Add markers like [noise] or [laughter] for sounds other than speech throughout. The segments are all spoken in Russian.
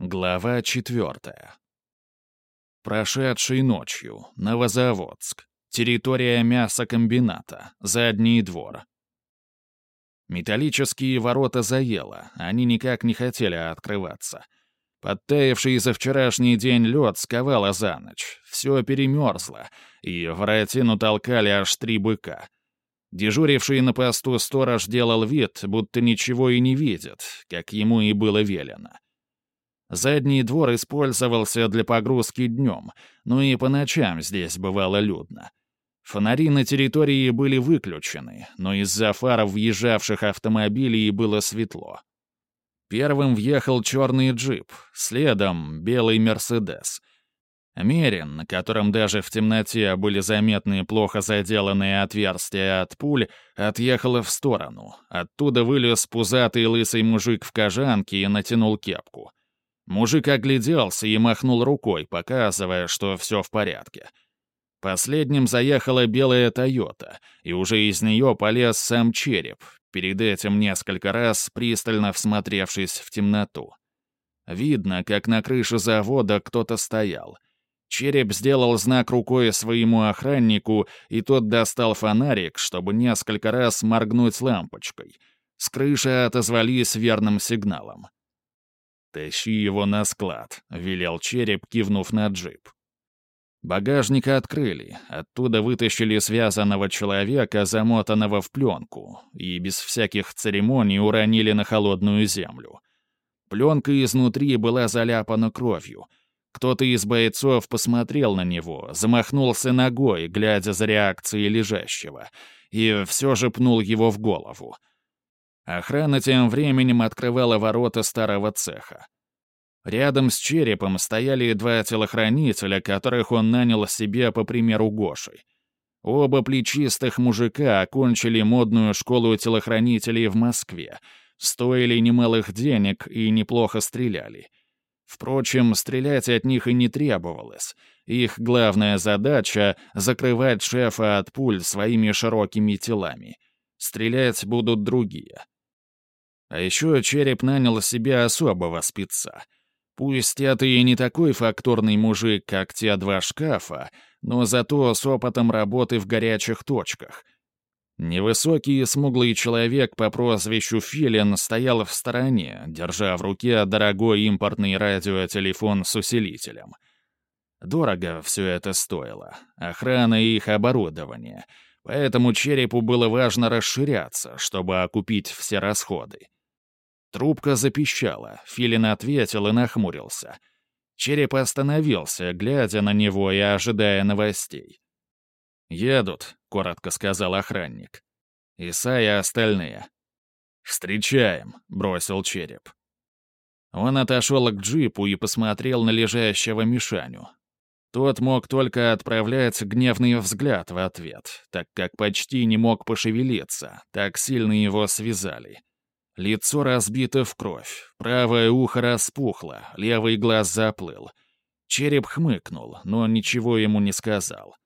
Глава четвертая. Прошедшей ночью. Новозаводск. Территория мясокомбината. Задний двор. Металлические ворота заело, они никак не хотели открываться. Подтаявший за вчерашний день лед сковало за ночь, все перемерзло, и воротину толкали аж три быка. Дежуривший на посту сторож делал вид, будто ничего и не видит, как ему и было велено. Задний двор использовался для погрузки днем, но и по ночам здесь бывало людно. Фонари на территории были выключены, но из-за фаров въезжавших автомобилей было светло. Первым въехал черный джип, следом — белый «Мерседес». Мерин, на котором даже в темноте были заметны плохо заделанные отверстия от пуль, отъехала в сторону. Оттуда вылез пузатый лысый мужик в кожанке и натянул кепку. Мужик огляделся и махнул рукой, показывая, что все в порядке. Последним заехала белая «Тойота», и уже из нее полез сам череп, перед этим несколько раз пристально всмотревшись в темноту. Видно, как на крыше завода кто-то стоял. Череп сделал знак рукой своему охраннику, и тот достал фонарик, чтобы несколько раз моргнуть лампочкой. С крыши отозвались верным сигналом. «Тащи его на склад», — велел череп, кивнув на джип. Багажник открыли, оттуда вытащили связанного человека, замотанного в пленку, и без всяких церемоний уронили на холодную землю. Пленка изнутри была заляпана кровью. Кто-то из бойцов посмотрел на него, замахнулся ногой, глядя за реакцией лежащего, и все же пнул его в голову. Охрана тем временем открывала ворота старого цеха. Рядом с черепом стояли два телохранителя, которых он нанял себе по примеру Гоши. Оба плечистых мужика окончили модную школу телохранителей в Москве, стоили немалых денег и неплохо стреляли. Впрочем, стрелять от них и не требовалось. Их главная задача — закрывать шефа от пуль своими широкими телами. Стрелять будут другие. А еще череп нанял себе особого спеца. Пусть это и не такой фактурный мужик, как те два шкафа, но зато с опытом работы в горячих точках. Невысокий и смуглый человек по прозвищу Филин стоял в стороне, держа в руке дорогой импортный радиотелефон с усилителем. Дорого все это стоило. Охрана и их оборудование. Поэтому черепу было важно расширяться, чтобы окупить все расходы. Трубка запищала, Филин ответил и нахмурился. Череп остановился, глядя на него и ожидая новостей. «Едут», — коротко сказал охранник. «Иса и остальные». «Встречаем», — бросил череп. Он отошел к джипу и посмотрел на лежащего Мишаню. Тот мог только отправлять гневный взгляд в ответ, так как почти не мог пошевелиться, так сильно его связали. Лицо разбито в кровь, правое ухо распухло, левый глаз заплыл. Череп хмыкнул, но ничего ему не сказал.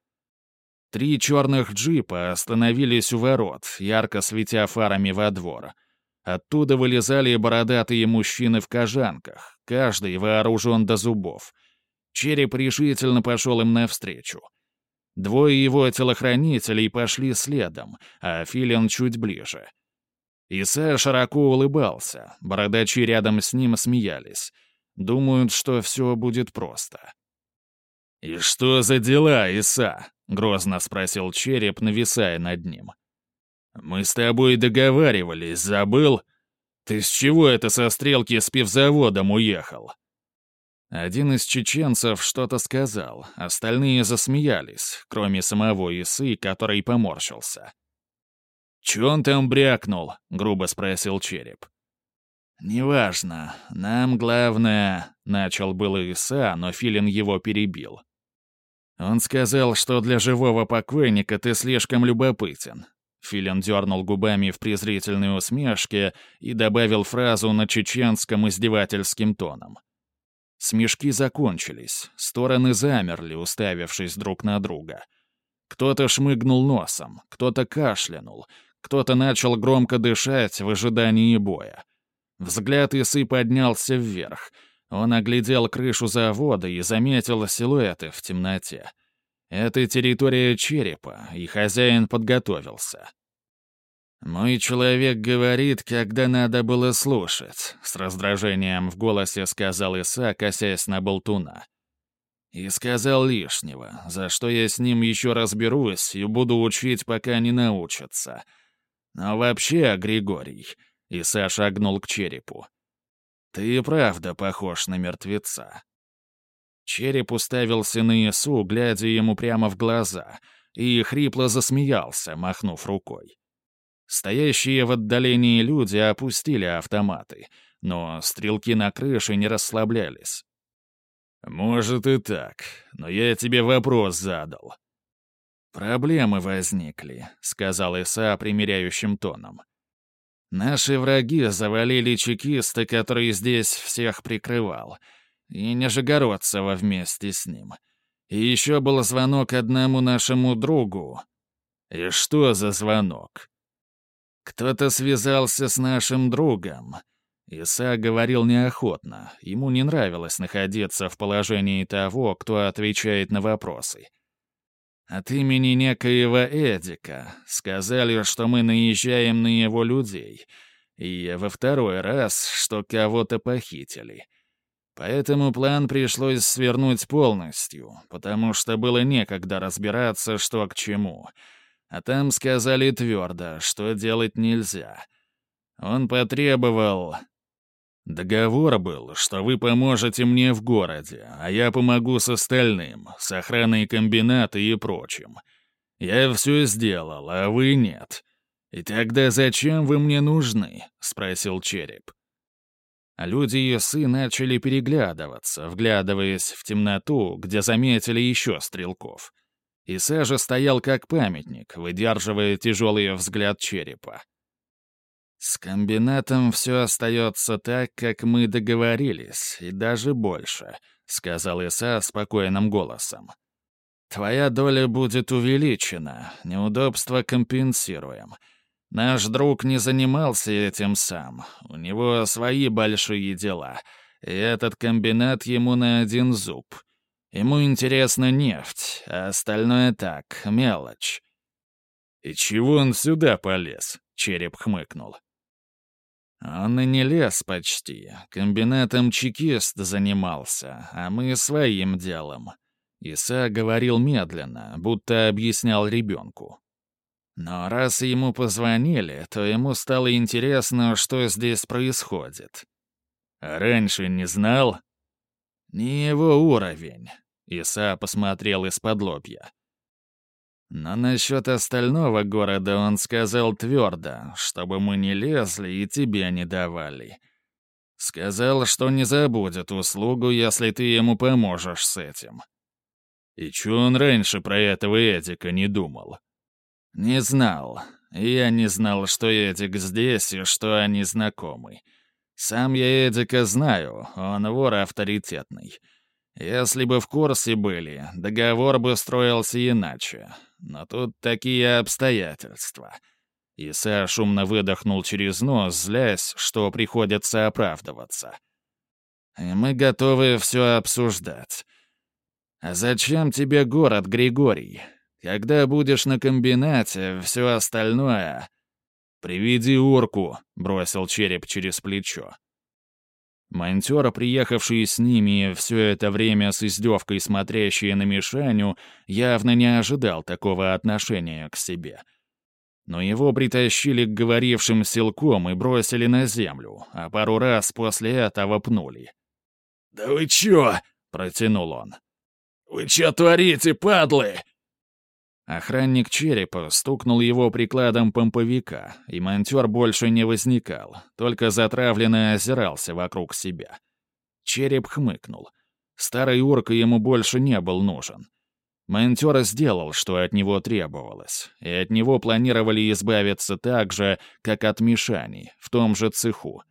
Три черных джипа остановились у ворот, ярко светя фарами во двор. Оттуда вылезали бородатые мужчины в кожанках, каждый вооружен до зубов. Череп решительно пошел им навстречу. Двое его телохранителей пошли следом, а Филин чуть ближе — Иса широко улыбался, бородачи рядом с ним смеялись. Думают, что все будет просто. «И что за дела, Иса?» — грозно спросил череп, нависая над ним. «Мы с тобой договаривались, забыл? Ты с чего это со стрелки с пивзаводом уехал?» Один из чеченцев что-то сказал, остальные засмеялись, кроме самого Исы, который поморщился. «Чё он там брякнул?» — грубо спросил череп. «Неважно. Нам главное...» — начал было Иса, но Филин его перебил. «Он сказал, что для живого покойника ты слишком любопытен». Филин дернул губами в презрительной усмешке и добавил фразу на чеченском издевательским тоном. Смешки закончились, стороны замерли, уставившись друг на друга. Кто-то шмыгнул носом, кто-то кашлянул, кто-то начал громко дышать в ожидании боя. Взгляд Исы поднялся вверх. Он оглядел крышу завода и заметил силуэты в темноте. Это территория черепа, и хозяин подготовился. «Мой человек говорит, когда надо было слушать», — с раздражением в голосе сказал Иса, косясь на болтуна. «И сказал лишнего, за что я с ним еще разберусь и буду учить, пока не научится. Но вообще, Григорий...» — Иса шагнул к черепу. «Ты и правда похож на мертвеца». Череп уставился на Ису, глядя ему прямо в глаза, и хрипло засмеялся, махнув рукой. Стоящие в отдалении люди опустили автоматы, но стрелки на крыше не расслаблялись. «Может и так, но я тебе вопрос задал». «Проблемы возникли», — сказал Иса примиряющим тоном. «Наши враги завалили чекиста, который здесь всех прикрывал, и Нижегородцева вместе с ним. И еще был звонок одному нашему другу». «И что за звонок?» «Кто-то связался с нашим другом». Иса говорил неохотно. Ему не нравилось находиться в положении того, кто отвечает на вопросы. От имени некоего Эдика сказали, что мы наезжаем на его людей, и во второй раз, что кого-то похитили. Поэтому план пришлось свернуть полностью, потому что было некогда разбираться, что к чему — а там сказали твердо, что делать нельзя. Он потребовал... Договор был, что вы поможете мне в городе, а я помогу с остальным, с охраной комбината и прочим. Я все сделал, а вы нет. И тогда зачем вы мне нужны?» — спросил Череп. А люди и сы начали переглядываться, вглядываясь в темноту, где заметили еще стрелков. Иса же стоял как памятник, выдерживая тяжелый взгляд черепа. «С комбинатом все остается так, как мы договорились, и даже больше», — сказал Иса спокойным голосом. «Твоя доля будет увеличена, неудобства компенсируем. Наш друг не занимался этим сам, у него свои большие дела, и этот комбинат ему на один зуб». Ему интересна нефть, а остальное так, мелочь. «И чего он сюда полез?» — череп хмыкнул. «Он и не лез почти. Комбинатом чекист занимался, а мы своим делом». Иса говорил медленно, будто объяснял ребенку. Но раз ему позвонили, то ему стало интересно, что здесь происходит. раньше не знал? Не его уровень. Иса посмотрел из-под лобья. Но насчет остального города он сказал твердо, чтобы мы не лезли и тебе не давали. Сказал, что не забудет услугу, если ты ему поможешь с этим. И чё он раньше про этого Эдика не думал? Не знал. Я не знал, что Эдик здесь и что они знакомы. Сам я Эдика знаю, он вор авторитетный. Если бы в курсе были, договор бы строился иначе. Но тут такие обстоятельства. Иса шумно выдохнул через нос, злясь, что приходится оправдываться. И мы готовы все обсуждать. А зачем тебе город, Григорий? Когда будешь на комбинате, все остальное... «Приведи урку», — бросил череп через плечо. Монтер, приехавший с ними все это время с издевкой смотрящий на Мишаню, явно не ожидал такого отношения к себе. Но его притащили к говорившим силком и бросили на землю, а пару раз после этого пнули. «Да вы чё?» — протянул он. «Вы чё творите, падлы?» Охранник черепа стукнул его прикладом помповика, и монтер больше не возникал, только затравленно озирался вокруг себя. Череп хмыкнул. Старый урка ему больше не был нужен. Монтер сделал, что от него требовалось, и от него планировали избавиться так же, как от Мишани, в том же цеху.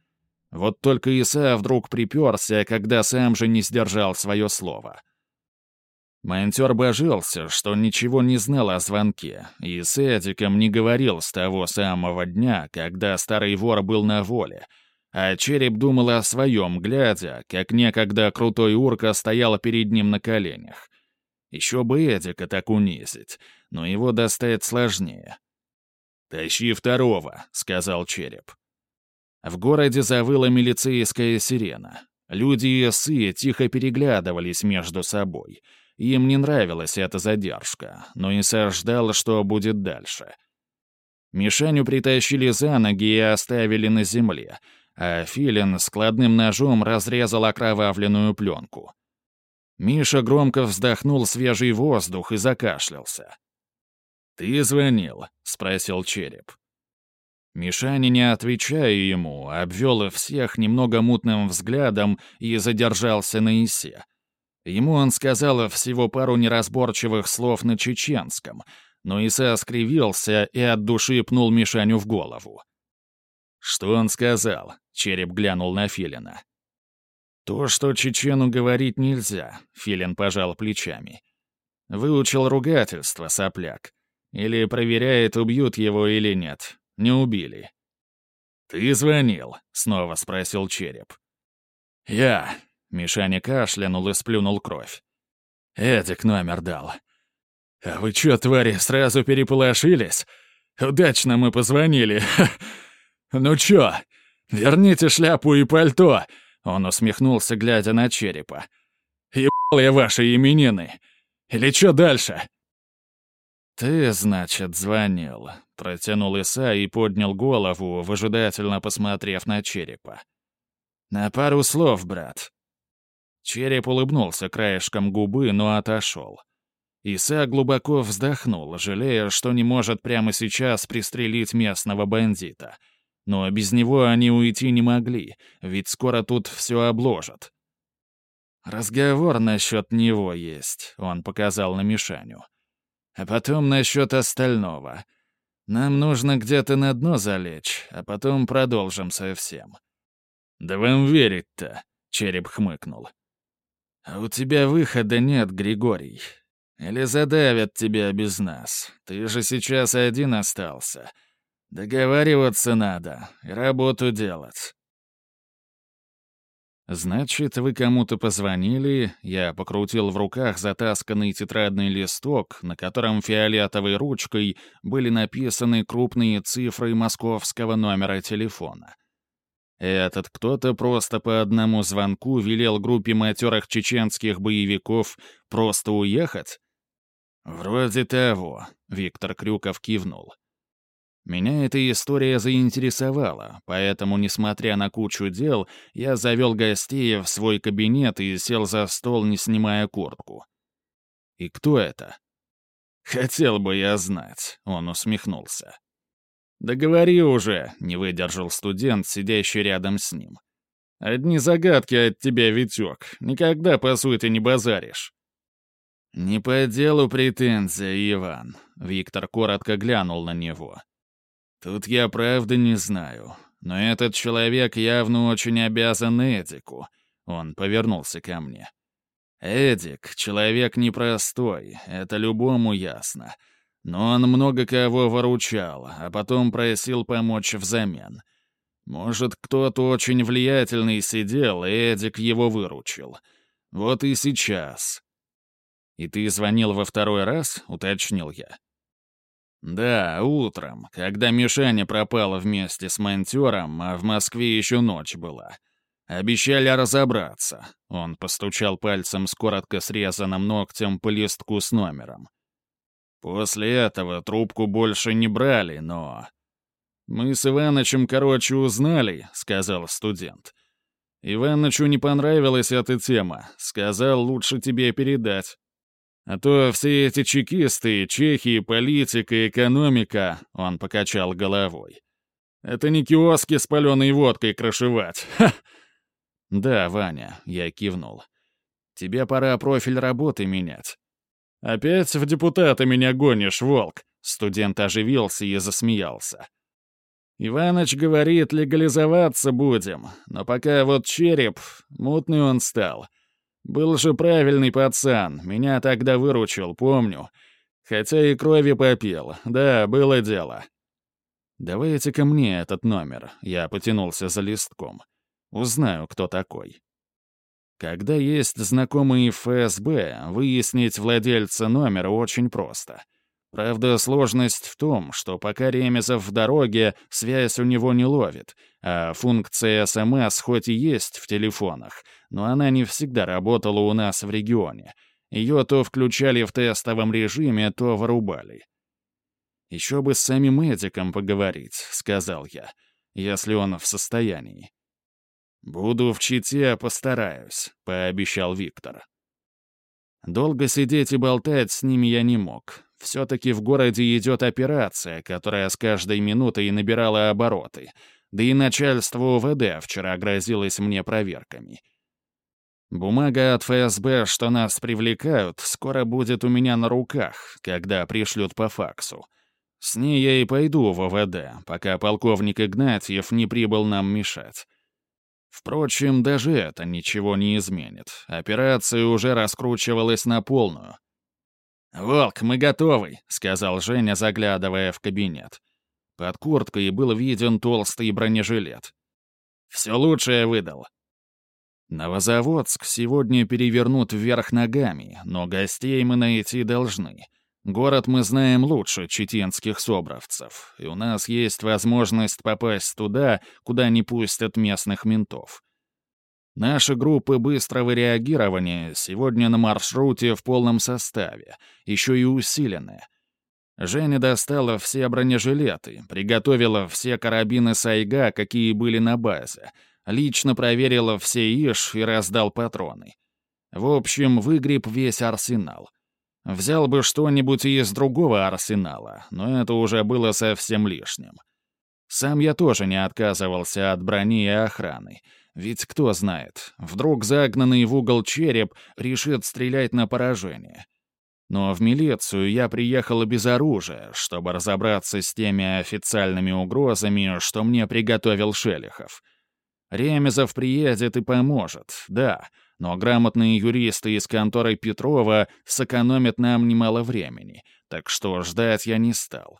Вот только Иса вдруг приперся, когда сам же не сдержал свое слово — Монтер божился, что ничего не знал о звонке, и с Эдиком не говорил с того самого дня, когда старый вор был на воле, А череп думал о своем, глядя, как некогда крутой урка стояла перед ним на коленях. Еще бы Эдика так унизить, но его достать сложнее. «Тащи второго», — сказал череп. В городе завыла милицейская сирена. Люди и эсы тихо переглядывались между собой. Им не нравилась эта задержка, но Иса ждал, что будет дальше. Мишаню притащили за ноги и оставили на земле, а Филин складным ножом разрезал окровавленную пленку. Миша громко вздохнул свежий воздух и закашлялся. «Ты звонил?» — спросил Череп. Мишаня, не отвечая ему, обвел всех немного мутным взглядом и задержался на Исе. Ему он сказал всего пару неразборчивых слов на чеченском, но Иса скривился и от души пнул Мишаню в голову. «Что он сказал?» — череп глянул на Филина. «То, что чечену говорить нельзя», — Филин пожал плечами. «Выучил ругательство, сопляк. Или проверяет, убьют его или нет. Не убили». «Ты звонил?» — снова спросил череп. «Я». Мишаня кашлянул и сплюнул кровь. «Эдик номер дал. А вы чё, твари, сразу переполошились? Удачно мы позвонили. [laughs] Ну чё, верните шляпу и пальто!» Он усмехнулся, глядя на черепа. «Ебал я ваши именины! Или чё дальше?» «Ты, значит, звонил», — протянул Иса и поднял голову, выжидательно посмотрев на черепа. «На пару слов, брат». Череп улыбнулся краешком губы, но отошел. Иса глубоко вздохнул, жалея, что не может прямо сейчас пристрелить местного бандита. Но без него они уйти не могли, ведь скоро тут все обложат. «Разговор насчет него есть», — он показал на Мишаню. «А потом насчет остального. Нам нужно где-то на дно залечь, а потом продолжим совсем». «Да вам верить-то», — череп хмыкнул. «А у тебя выхода нет, Григорий. Или задавят тебя без нас. Ты же сейчас один остался. Договариваться надо и работу делать. «Значит, вы кому-то позвонили?» Я покрутил в руках затасканный тетрадный листок, на котором фиолетовой ручкой были написаны крупные цифры московского номера телефона. Этот кто-то просто по одному звонку велел группе матерых чеченских боевиков просто уехать? «Вроде того», — Виктор Крюков кивнул. Меня эта история заинтересовала, поэтому, несмотря на кучу дел, я завел гостей в свой кабинет и сел за стол, не снимая куртку. «И кто это?» «Хотел бы я знать», — он усмехнулся. «Да говори уже», — не выдержал студент, сидящий рядом с ним. «Одни загадки от тебя, Витек. Никогда, по сути, не базаришь». «Не по делу претензия, Иван», — Виктор коротко глянул на него. «Тут я правда не знаю, но этот человек явно очень обязан Эдику». Он повернулся ко мне. «Эдик — человек непростой, это любому ясно. Но он много кого выручал, а потом просил помочь взамен. Может, кто-то очень влиятельный сидел, и Эдик его выручил. Вот и сейчас. «И ты звонил во второй раз?» — уточнил я. «Да, утром, когда Мишаня пропала вместе с монтером, а в Москве еще ночь была. Обещали разобраться». Он постучал пальцем с коротко срезанным ногтем по листку с номером. После этого трубку больше не брали, но... «Мы с Иванычем, короче, узнали», — сказал студент. «Иванычу не понравилась эта тема. Сказал, лучше тебе передать». А то все эти чекисты, чехи, политика, экономика, он покачал головой. Это не киоски с паленой водкой крышевать. [laughs] Да, Ваня, я кивнул. Тебе пора профиль работы менять. Опять в депутаты меня гонишь, волк. Студент оживился и засмеялся. Иваныч говорит, легализоваться будем, но пока вот череп, мутный он стал — был же правильный пацан, меня тогда выручил, помню. Хотя и крови попил, да, было дело. «Давайте ко мне этот номер», — я потянулся за листком. «Узнаю, кто такой». Когда есть знакомые ФСБ, выяснить владельца номера очень просто. Правда, сложность в том, что пока Ремезов в дороге, связь у него не ловит, а функция СМС хоть и есть в телефонах, но она не всегда работала у нас в регионе. Ее то включали в тестовом режиме, то вырубали. «Еще бы с самим Эдиком поговорить», — сказал я, если он в состоянии. «Буду в Чите, постараюсь», — пообещал Виктор. Долго сидеть и болтать с ними я не мог. Все-таки в городе идет операция, которая с каждой минутой набирала обороты. Да и начальство УВД вчера грозилось мне проверками. Бумага от ФСБ, что нас привлекают, скоро будет у меня на руках, когда пришлют по факсу. С ней я и пойду в УВД, пока полковник Игнатьев не прибыл нам мешать. Впрочем, даже это ничего не изменит. Операция уже раскручивалась на полную. «Волк, мы готовы», — сказал Женя, заглядывая в кабинет. Под курткой был виден толстый бронежилет. «Все лучшее выдал». Новозаводск сегодня перевернут вверх ногами, но гостей мы найти должны. Город мы знаем лучше читинских собравцев, и у нас есть возможность попасть туда, куда не пустят местных ментов. Наши группы быстрого реагирования сегодня на маршруте в полном составе, еще и усиленные. Женя достала все бронежилеты, приготовила все карабины Сайга, какие были на базе, лично проверила все ИШ и раздал патроны. В общем, выгреб весь арсенал — Взял бы что-нибудь из другого арсенала, но это уже было совсем лишним. Сам я тоже не отказывался от брони и охраны. Ведь кто знает, вдруг загнанный в угол череп решит стрелять на поражение. Но в милицию я приехал без оружия, чтобы разобраться с теми официальными угрозами, что мне приготовил Шелихов. Ремезов приедет и поможет, да, но грамотные юристы из конторы Петрова сэкономят нам немало времени, так что ждать я не стал.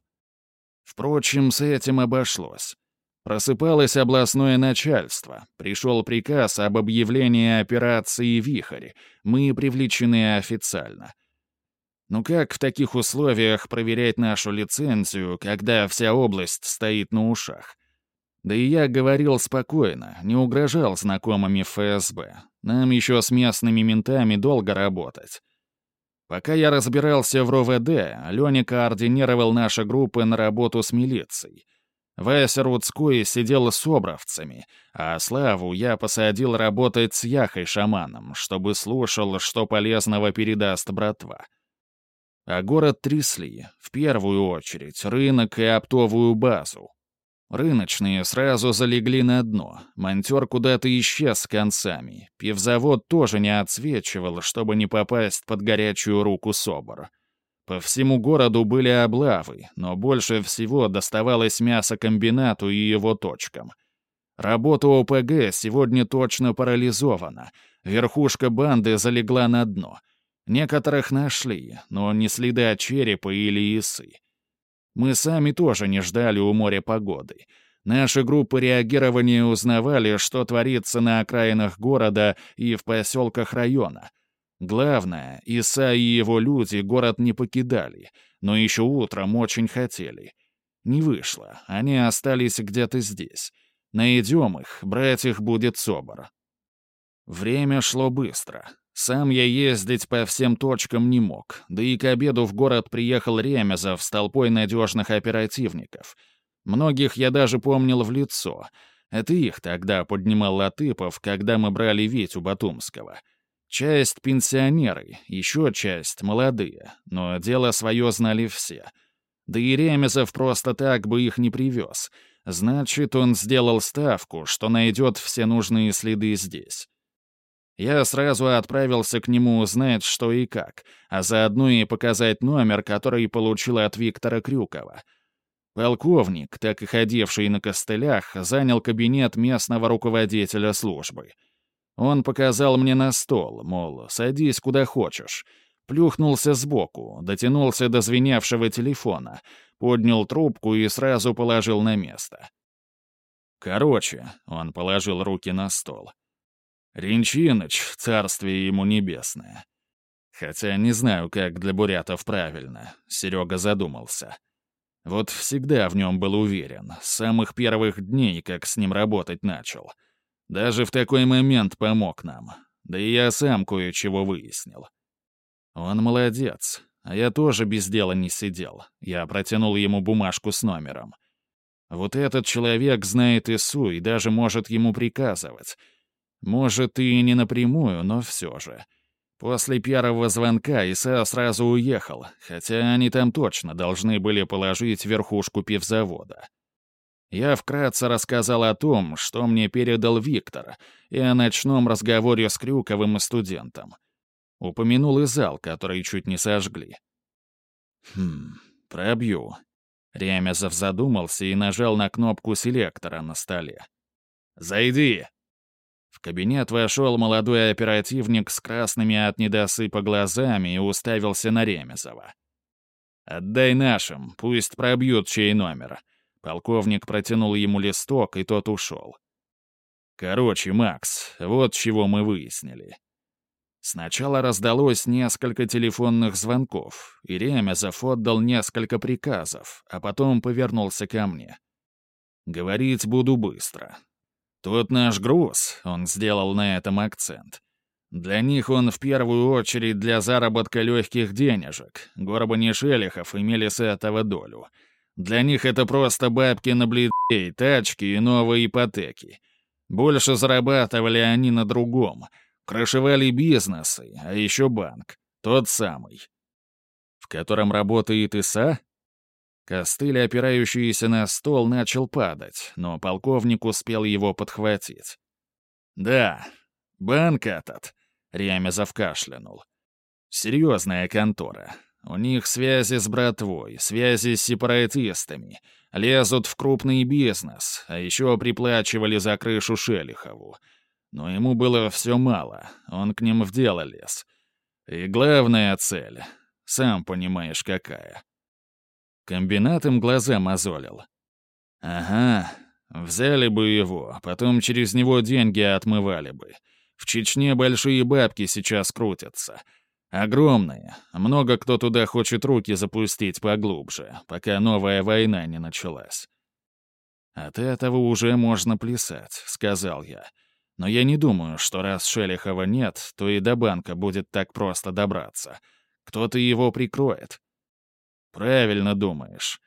Впрочем, с этим обошлось. Просыпалось областное начальство. Пришел приказ об объявлении операции «Вихрь». Мы привлечены официально. Ну как в таких условиях проверять нашу лицензию, когда вся область стоит на ушах? Да и я говорил спокойно, не угрожал знакомыми ФСБ. Нам еще с местными ментами долго работать. Пока я разбирался в РОВД, Леня координировал наши группы на работу с милицией. Вася Рудской сидел с обровцами, а Славу я посадил работать с Яхой-шаманом, чтобы слушал, что полезного передаст братва. А город трясли, в первую очередь, рынок и оптовую базу. Рыночные сразу залегли на дно. Монтер куда-то исчез с концами. Пивзавод тоже не отсвечивал, чтобы не попасть под горячую руку СОБР. По всему городу были облавы, но больше всего доставалось мясокомбинату и его точкам. Работа ОПГ сегодня точно парализована. Верхушка банды залегла на дно. Некоторых нашли, но не следы от черепа или исы. Мы сами тоже не ждали у моря погоды. Наши группы реагирования узнавали, что творится на окраинах города и в поселках района. Главное, Иса и его люди город не покидали, но еще утром очень хотели. Не вышло, они остались где-то здесь. Найдем их, брать их будет собор. Время шло быстро. Сам я ездить по всем точкам не мог, да и к обеду в город приехал Ремезов с толпой надежных оперативников. Многих я даже помнил в лицо. Это их тогда поднимал Латыпов, когда мы брали Витю Батумского. Часть — пенсионеры, еще часть — молодые, но дело свое знали все. Да и Ремезов просто так бы их не привез. Значит, он сделал ставку, что найдет все нужные следы здесь. Я сразу отправился к нему узнать, что и как, а заодно и показать номер, который получил от Виктора Крюкова. Полковник, так и ходивший на костылях, занял кабинет местного руководителя службы. Он показал мне на стол, мол, садись куда хочешь. Плюхнулся сбоку, дотянулся до звеневшего телефона, поднял трубку и сразу положил на место. Короче, он положил руки на стол. Ринчиныч, царствие ему небесное. Хотя не знаю, как для бурятов правильно, Серега задумался. Вот всегда в нем был уверен, с самых первых дней, как с ним работать начал. Даже в такой момент помог нам. Да и я сам кое-чего выяснил. Он молодец, а я тоже без дела не сидел. Я протянул ему бумажку с номером. Вот этот человек знает ИСУ и даже может ему приказывать. Может, и не напрямую, но все же. После первого звонка Иса сразу уехал, хотя они там точно должны были положить верхушку пивзавода. Я вкратце рассказал о том, что мне передал Виктор, и о ночном разговоре с Крюковым и студентом. Упомянул и зал, который чуть не сожгли. Хм, пробью. Ремезов задумался и нажал на кнопку селектора на столе. «Зайди!» В кабинет вошел молодой оперативник с красными от недосыпа глазами и уставился на Ремезова. «Отдай нашим, пусть пробьют чей номер». Полковник протянул ему листок, и тот ушел. «Короче, Макс, вот чего мы выяснили. Сначала раздалось несколько телефонных звонков, и Ремезов отдал несколько приказов, а потом повернулся ко мне. «Говорить буду быстро. Тут наш груз», — он сделал на этом акцент. «Для них он в первую очередь для заработка легких денежек. Горбани Шелихов имели с этого долю. Для них это просто бабки на бледей, тачки и новые ипотеки. Больше зарабатывали они на другом — Крышевали бизнесы, а еще банк. Тот самый. В котором работает ИСА? Костыль, опирающийся на стол, начал падать, но полковник успел его подхватить. «Да, банк этот», — Ремезов кашлянул. «Серьезная контора. У них связи с братвой, связи с сепаратистами. Лезут в крупный бизнес, а еще приплачивали за крышу Шелихову. Но ему было все мало, он к ним в дело лез. И главная цель, сам понимаешь, какая. Комбинат им глаза мозолил. Ага, взяли бы его, потом через него деньги отмывали бы. В Чечне большие бабки сейчас крутятся. Огромные. Много кто туда хочет руки запустить поглубже, пока новая война не началась. «От этого уже можно плясать», — сказал я. Но я не думаю, что раз Шелихова нет, то и до банка будет так просто добраться. Кто-то его прикроет. Правильно думаешь.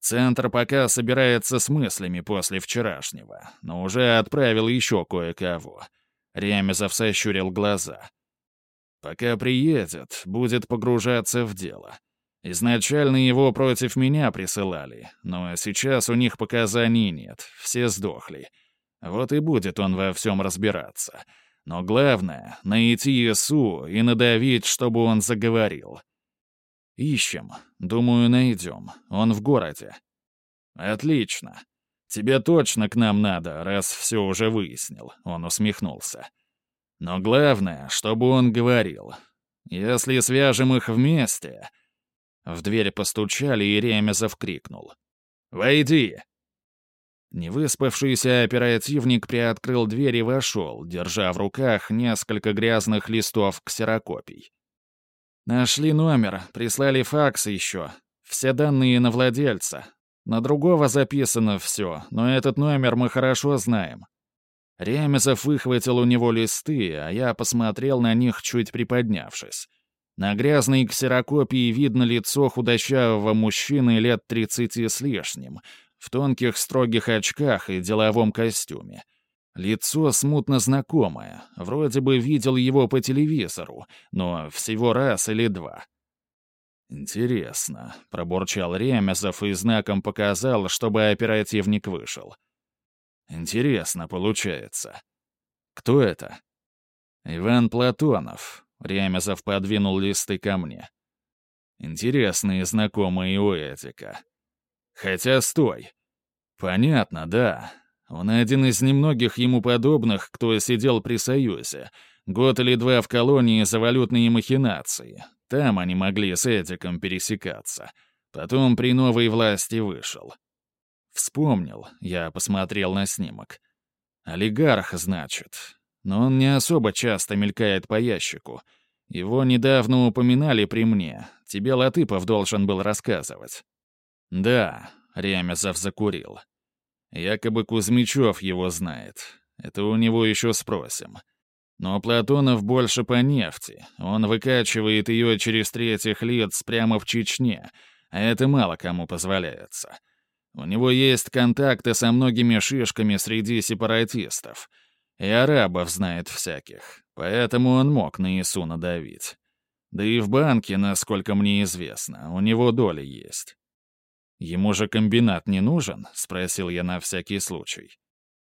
Центр пока собирается с мыслями после вчерашнего, но уже отправил еще кое-кого. Ремезов сощурил глаза. Пока приедет, будет погружаться в дело. Изначально его против меня присылали, но сейчас у них показаний нет, все сдохли. Вот и будет он во всем разбираться. Но главное — найти Ису и надавить, чтобы он заговорил. Ищем. Думаю, найдем. Он в городе. Отлично. Тебе точно к нам надо, раз все уже выяснил. Он усмехнулся. Но главное, чтобы он говорил. Если свяжем их вместе... В дверь постучали, и Ремезов крикнул. «Войди!» Невыспавшийся оперативник приоткрыл дверь и вошел, держа в руках несколько грязных листов ксерокопий. «Нашли номер, прислали факс еще. Все данные на владельца. На другого записано все, но этот номер мы хорошо знаем». Ремезов выхватил у него листы, а я посмотрел на них, чуть приподнявшись. На грязной ксерокопии видно лицо худощавого мужчины лет тридцати с лишним, в тонких строгих очках и деловом костюме. Лицо смутно знакомое, вроде бы видел его по телевизору, но всего раз или два. «Интересно», — пробурчал Ремезов и знаком показал, чтобы оперативник вышел. «Интересно получается. Кто это?» «Иван Платонов», — Ремезов подвинул листы ко мне. «Интересные знакомые у Эдика. Хотя стой. Понятно, да. Он один из немногих ему подобных, кто сидел при Союзе. Год или два в колонии за валютные махинации. Там они могли с Эдиком пересекаться. Потом при новой власти вышел. Вспомнил, я посмотрел на снимок. Олигарх, значит. Но он не особо часто мелькает по ящику. Его недавно упоминали при мне. Тебе Латыпов должен был рассказывать. Да, Ремезов закурил. Якобы Кузьмичев его знает. Это у него еще спросим. Но Платонов больше по нефти. Он выкачивает ее через третьих лиц прямо в Чечне, а это мало кому позволяется. У него есть контакты со многими шишками среди сепаратистов. И арабов знает всяких, поэтому он мог на ИСУ надавить. Да и в банке, насколько мне известно, у него доля есть. «Ему же комбинат не нужен?» — спросил я на всякий случай.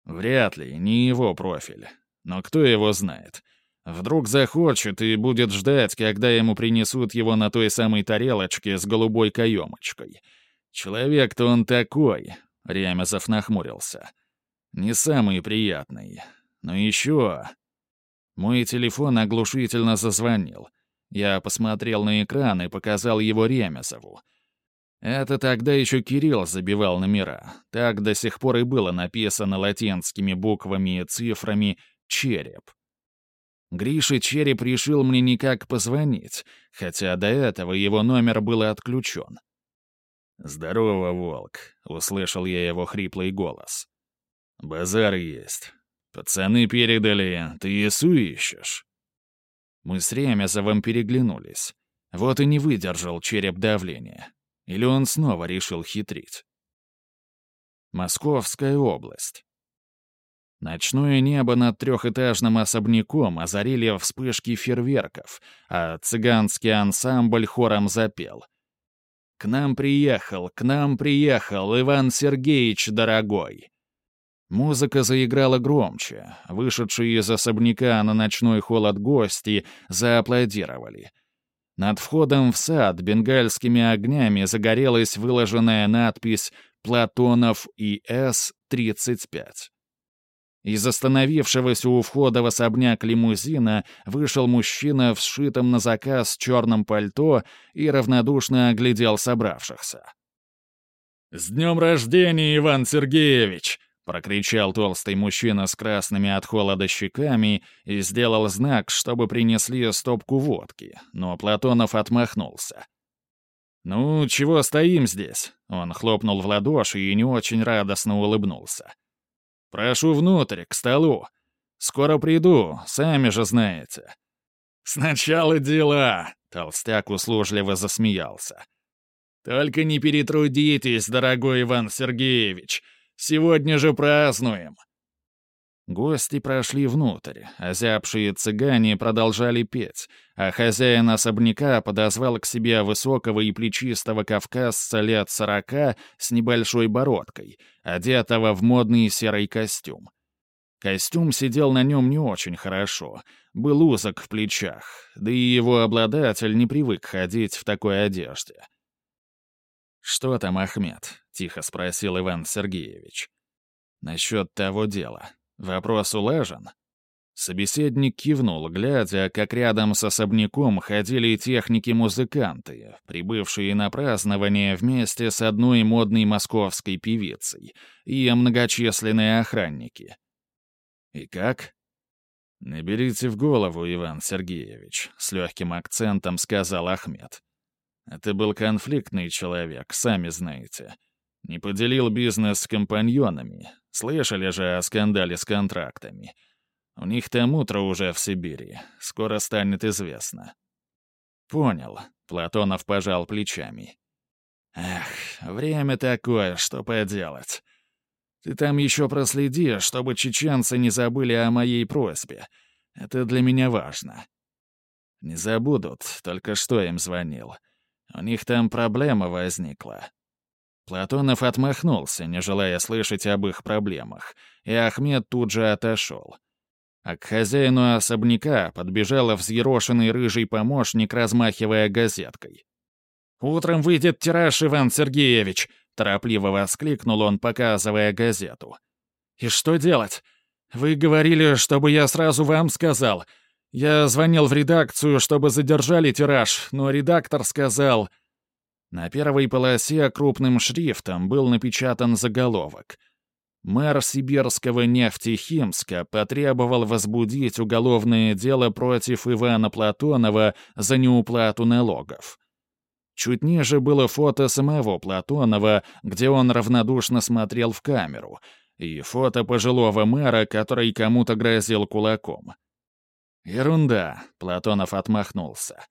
«Вряд ли, не его профиль. Но кто его знает? Вдруг захочет и будет ждать, когда ему принесут его на той самой тарелочке с голубой каемочкой. Человек-то он такой», — Ремезов нахмурился. «Не самый приятный. Но еще...» Мой телефон оглушительно зазвонил. Я посмотрел на экран и показал его Ремезову. Это тогда еще Кирилл забивал номера. Так до сих пор и было написано латинскими буквами и цифрами «череп». Гриша Череп решил мне никак позвонить, хотя до этого его номер был отключен. «Здорово, Волк», — услышал я его хриплый голос. «Базар есть. Пацаны передали, ты ИСУ ищешь?» Мы с Ремезовым переглянулись. Вот и не выдержал череп давления. Или он снова решил хитрить? Московская область. Ночное небо над трехэтажным особняком озарили вспышки фейерверков, а цыганский ансамбль хором запел. «К нам приехал, к нам приехал Иван Сергеевич дорогой!» Музыка заиграла громче. Вышедшие из особняка на ночной холод гости зааплодировали — над входом в сад бенгальскими огнями загорелась выложенная надпись «Платонов ИС-35». Из остановившегося у входа в особняк лимузина вышел мужчина в сшитом на заказ черном пальто и равнодушно оглядел собравшихся. «С днем рождения, Иван Сергеевич!» — прокричал толстый мужчина с красными от холода щеками и сделал знак, чтобы принесли стопку водки, но Платонов отмахнулся. «Ну, чего стоим здесь?» — он хлопнул в ладоши и не очень радостно улыбнулся. «Прошу внутрь, к столу. Скоро приду, сами же знаете». «Сначала дела!» — толстяк услужливо засмеялся. «Только не перетрудитесь, дорогой Иван Сергеевич!» Сегодня же празднуем!» Гости прошли внутрь, озябшие цыгане продолжали петь, а хозяин особняка подозвал к себе высокого и плечистого кавказца лет сорока с небольшой бородкой, одетого в модный серый костюм. Костюм сидел на нем не очень хорошо, был узок в плечах, да и его обладатель не привык ходить в такой одежде. «Что там, Ахмед?» — тихо спросил Иван Сергеевич. «Насчет того дела. Вопрос улажен?» Собеседник кивнул, глядя, как рядом с особняком ходили техники-музыканты, прибывшие на празднование вместе с одной модной московской певицей, и многочисленные охранники. «И как?» «Наберите в голову, Иван Сергеевич», — с легким акцентом сказал Ахмед. Это был конфликтный человек, сами знаете. Не поделил бизнес с компаньонами. Слышали же о скандале с контрактами. У них там утро уже в Сибири. Скоро станет известно. Понял. Платонов пожал плечами. Эх, время такое, что поделать. Ты там еще проследи, чтобы чеченцы не забыли о моей просьбе. Это для меня важно. Не забудут, только что им звонил. У них там проблема возникла». Платонов отмахнулся, не желая слышать об их проблемах, и Ахмед тут же отошел. А к хозяину особняка подбежал взъерошенный рыжий помощник, размахивая газеткой. «Утром выйдет тираж, Иван Сергеевич!» — торопливо воскликнул он, показывая газету. «И что делать? Вы говорили, чтобы я сразу вам сказал. Я звонил в редакцию, чтобы задержали тираж, но редактор сказал... На первой полосе крупным шрифтом был напечатан заголовок. Мэр Сибирского нефтехимска потребовал возбудить уголовное дело против Ивана Платонова за неуплату налогов. Чуть ниже было фото самого Платонова, где он равнодушно смотрел в камеру, и фото пожилого мэра, который кому-то грозил кулаком. «Ерунда», — Платонов отмахнулся.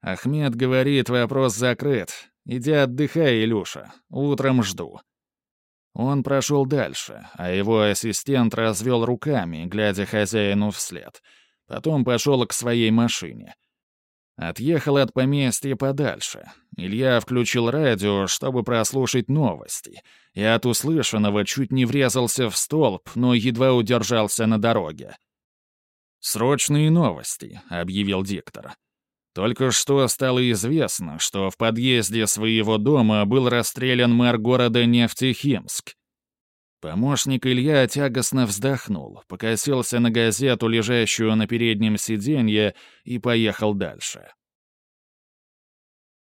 «Ахмед говорит, вопрос закрыт. Иди отдыхай, Илюша. Утром жду». Он прошел дальше, а его ассистент развел руками, глядя хозяину вслед. Потом пошел к своей машине. Отъехал от поместья подальше. Илья включил радио, чтобы прослушать новости, и от услышанного чуть не врезался в столб, но едва удержался на дороге. «Срочные новости», — объявил диктор. Только что стало известно, что в подъезде своего дома был расстрелян мэр города Нефтехимск. Помощник Илья тягостно вздохнул, покосился на газету, лежащую на переднем сиденье, и поехал дальше.